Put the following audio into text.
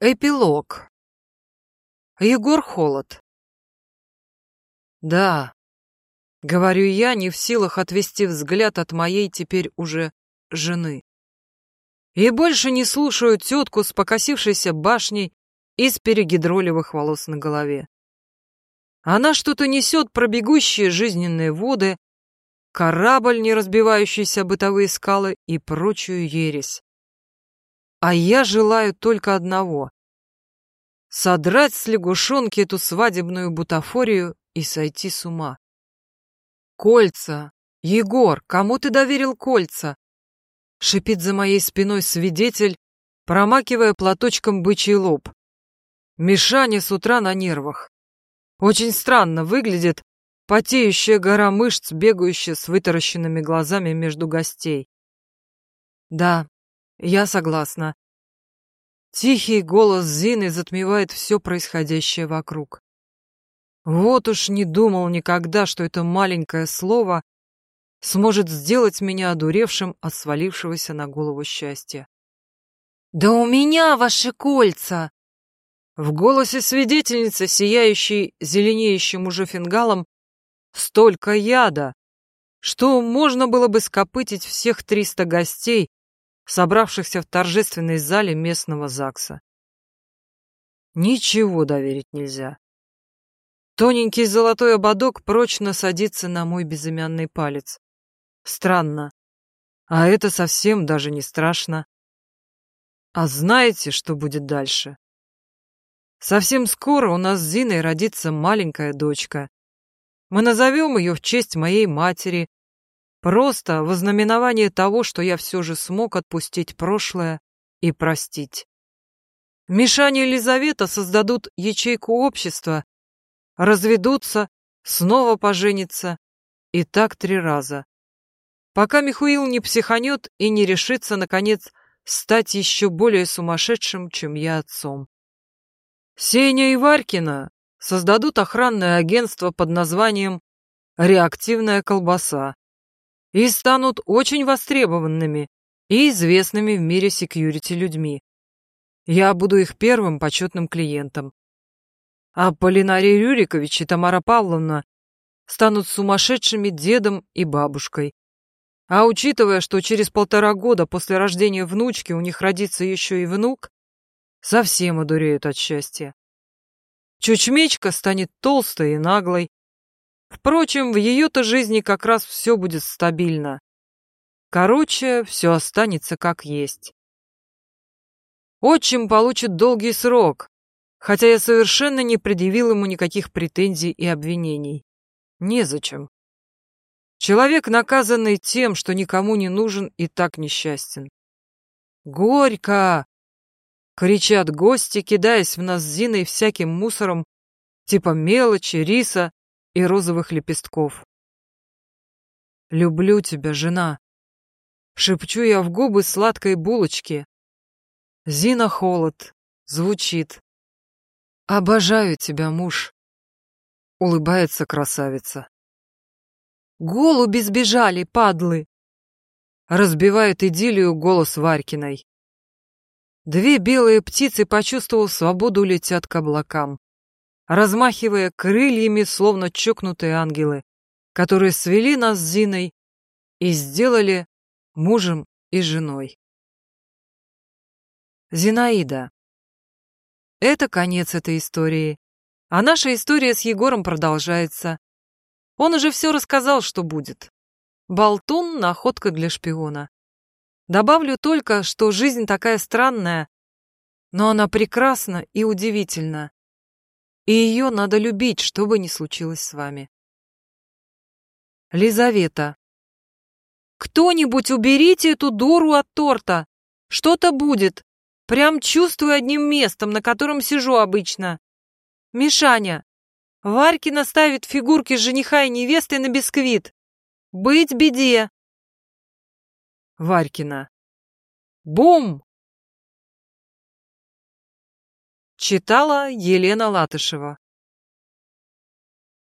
Эпилог. Егор Холод. Да, говорю я, не в силах отвести взгляд от моей теперь уже жены. И больше не слушаю тетку с покосившейся башней из перегидролевых волос на голове. Она что-то несет про бегущие жизненные воды, корабль, не разбивающийся бытовые скалы и прочую ересь. А я желаю только одного — содрать с лягушонки эту свадебную бутафорию и сойти с ума. «Кольца! Егор, кому ты доверил кольца?» — шипит за моей спиной свидетель, промакивая платочком бычий лоб. Мишаня с утра на нервах. Очень странно выглядит потеющая гора мышц, бегающая с вытаращенными глазами между гостей. Да, я согласна. Тихий голос Зины затмевает все происходящее вокруг. Вот уж не думал никогда, что это маленькое слово сможет сделать меня одуревшим от свалившегося на голову счастья. «Да у меня ваши кольца!» В голосе свидетельницы, сияющей зеленеющим уже фингалом, столько яда, что можно было бы скопытить всех триста гостей, собравшихся в торжественной зале местного ЗАГСа. Ничего доверить нельзя. Тоненький золотой ободок прочно садится на мой безымянный палец. Странно. А это совсем даже не страшно. А знаете, что будет дальше? Совсем скоро у нас с Зиной родится маленькая дочка. Мы назовем ее в честь моей матери, Просто вознаменование того, что я все же смог отпустить прошлое и простить. Мишаня и Елизавета создадут ячейку общества, разведутся, снова поженятся, и так три раза. Пока Михуил не психанет и не решится, наконец, стать еще более сумасшедшим, чем я отцом. Сеня и Варькина создадут охранное агентство под названием «Реактивная колбаса», и станут очень востребованными и известными в мире секьюрити людьми. Я буду их первым почетным клиентом. А Полинарий Рюрикович и Тамара Павловна станут сумасшедшими дедом и бабушкой. А учитывая, что через полтора года после рождения внучки у них родится еще и внук, совсем одуреют от счастья. Чучмечка станет толстой и наглой, Впрочем, в ее-то жизни как раз все будет стабильно. Короче, все останется как есть. Отчим получит долгий срок, хотя я совершенно не предъявил ему никаких претензий и обвинений. Незачем. Человек, наказанный тем, что никому не нужен и так несчастен. «Горько!» — кричат гости, кидаясь в нас с Зиной всяким мусором, типа мелочи, риса и розовых лепестков. «Люблю тебя, жена!» Шепчу я в губы сладкой булочки. Зина холод. Звучит. «Обожаю тебя, муж!» Улыбается красавица. «Голуби сбежали, падлы!» Разбивает идиллию голос Варькиной. Две белые птицы, почувствовав свободу, летят к облакам размахивая крыльями, словно чокнутые ангелы, которые свели нас с Зиной и сделали мужем и женой. Зинаида. Это конец этой истории. А наша история с Егором продолжается. Он уже все рассказал, что будет. Болтун — находка для шпиона. Добавлю только, что жизнь такая странная, но она прекрасна и удивительна и ее надо любить, что бы ни случилось с вами. Лизавета. «Кто-нибудь уберите эту дуру от торта! Что-то будет! Прям чувствую одним местом, на котором сижу обычно. Мишаня, Варькина ставит фигурки жениха и невесты на бисквит. Быть беде!» Варькина. Бум! Читала Елена Латышева